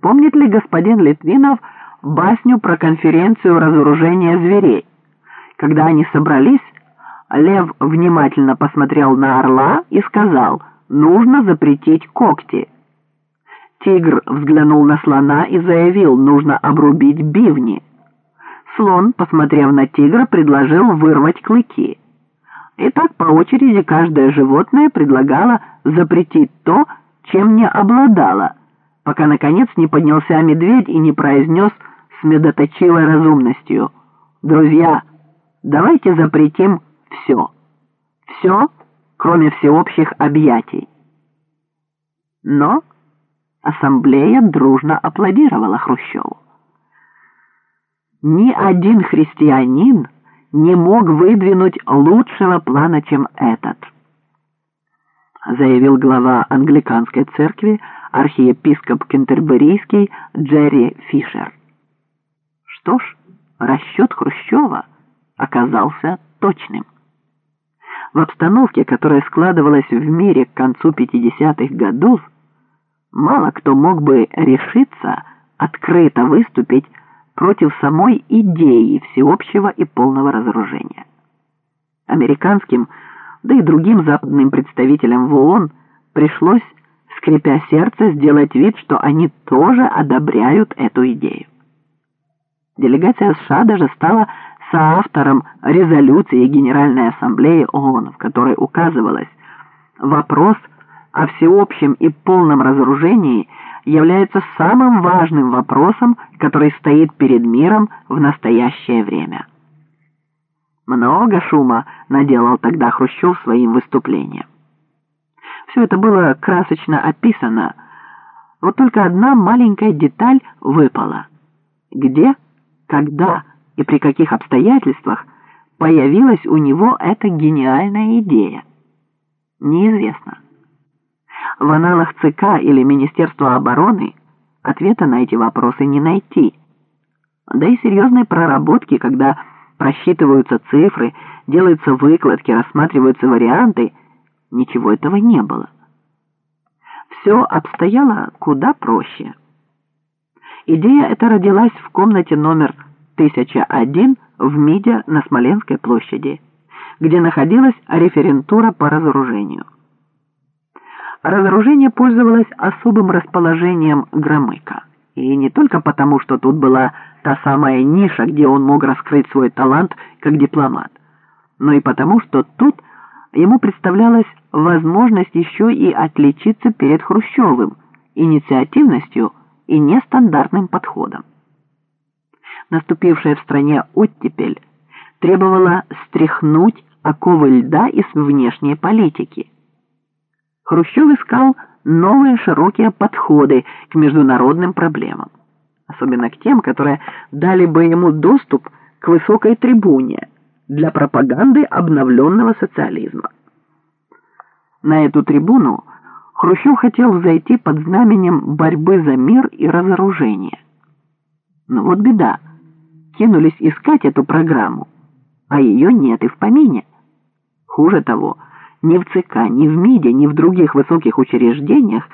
Помнит ли господин Литвинов басню про конференцию разоружения зверей? Когда они собрались, Лев внимательно посмотрел на орла и сказал «Нужно запретить когти». Тигр взглянул на слона и заявил «Нужно обрубить бивни». Слон, посмотрев на тигра, предложил вырвать клыки. И так по очереди каждое животное предлагало запретить то, чем не обладало – пока, наконец, не поднялся медведь и не произнес с медоточивой разумностью. «Друзья, давайте запретим все. Все, кроме всеобщих объятий». Но ассамблея дружно аплодировала Хрущеву. Ни один христианин не мог выдвинуть лучшего плана, чем этот, заявил глава англиканской церкви архиепископ Кентерберийский Джерри Фишер. Что ж, расчет Хрущева оказался точным. В обстановке, которая складывалась в мире к концу 50-х годов, мало кто мог бы решиться открыто выступить против самой идеи всеобщего и полного разоружения. Американским, да и другим западным представителям в ООН пришлось скрипя сердце, сделать вид, что они тоже одобряют эту идею. Делегация США даже стала соавтором резолюции Генеральной Ассамблеи ООН, в которой указывалось, вопрос о всеобщем и полном разоружении является самым важным вопросом, который стоит перед миром в настоящее время. Много шума наделал тогда Хрущев своим выступлением. Все это было красочно описано. Вот только одна маленькая деталь выпала. Где, когда и при каких обстоятельствах появилась у него эта гениальная идея? Неизвестно. В аналах ЦК или Министерства обороны ответа на эти вопросы не найти. Да и серьезной проработки, когда просчитываются цифры, делаются выкладки, рассматриваются варианты – Ничего этого не было. Все обстояло куда проще. Идея эта родилась в комнате номер 1001 в МИДе на Смоленской площади, где находилась референтура по разоружению. Разоружение пользовалось особым расположением Громыка. И не только потому, что тут была та самая ниша, где он мог раскрыть свой талант как дипломат, но и потому, что тут – ему представлялась возможность еще и отличиться перед Хрущевым инициативностью и нестандартным подходом. Наступившая в стране оттепель требовала стряхнуть оковы льда из внешней политики. Хрущев искал новые широкие подходы к международным проблемам, особенно к тем, которые дали бы ему доступ к высокой трибуне, для пропаганды обновленного социализма. На эту трибуну Хрущев хотел зайти под знаменем борьбы за мир и разоружение. Но вот беда. Кинулись искать эту программу, а ее нет и в помине. Хуже того, ни в ЦК, ни в МИДе, ни в других высоких учреждениях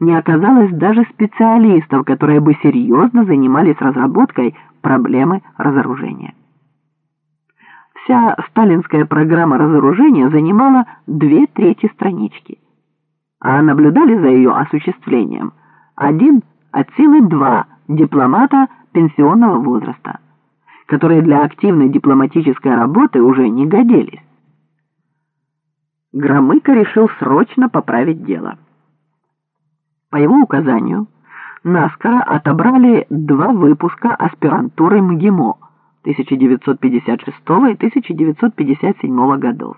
не оказалось даже специалистов, которые бы серьезно занимались разработкой проблемы разоружения. Вся сталинская программа разоружения занимала две трети странички, а наблюдали за ее осуществлением один от силы два дипломата пенсионного возраста, которые для активной дипломатической работы уже не годились. Громыко решил срочно поправить дело. По его указанию, наскоро отобрали два выпуска аспирантуры МГИМО – 1956 и 1957 годов.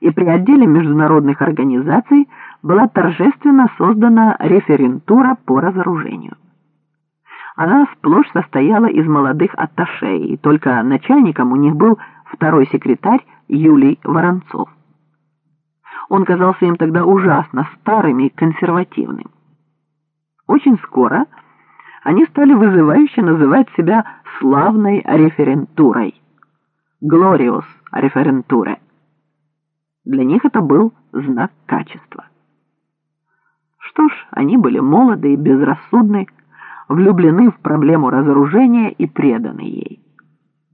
И при отделе международных организаций была торжественно создана референтура по разоружению. Она сплошь состояла из молодых атташе, и только начальником у них был второй секретарь Юлий Воронцов. Он казался им тогда ужасно старым и консервативным. Очень скоро они стали вызывающе называть себя славной референтурой. Глориус референтуре. Для них это был знак качества. Что ж, они были молоды и безрассудны, влюблены в проблему разоружения и преданы ей.